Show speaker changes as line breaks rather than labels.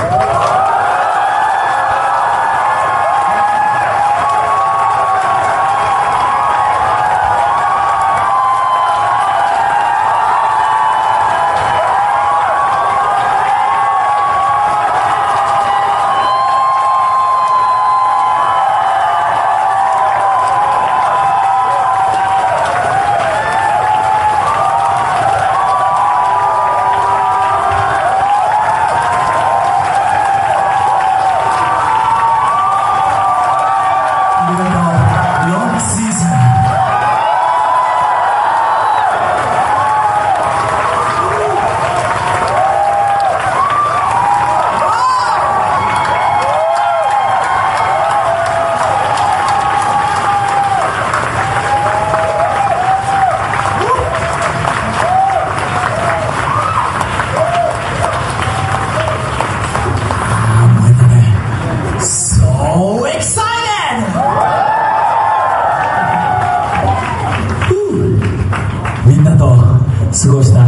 Woo! 過ごした。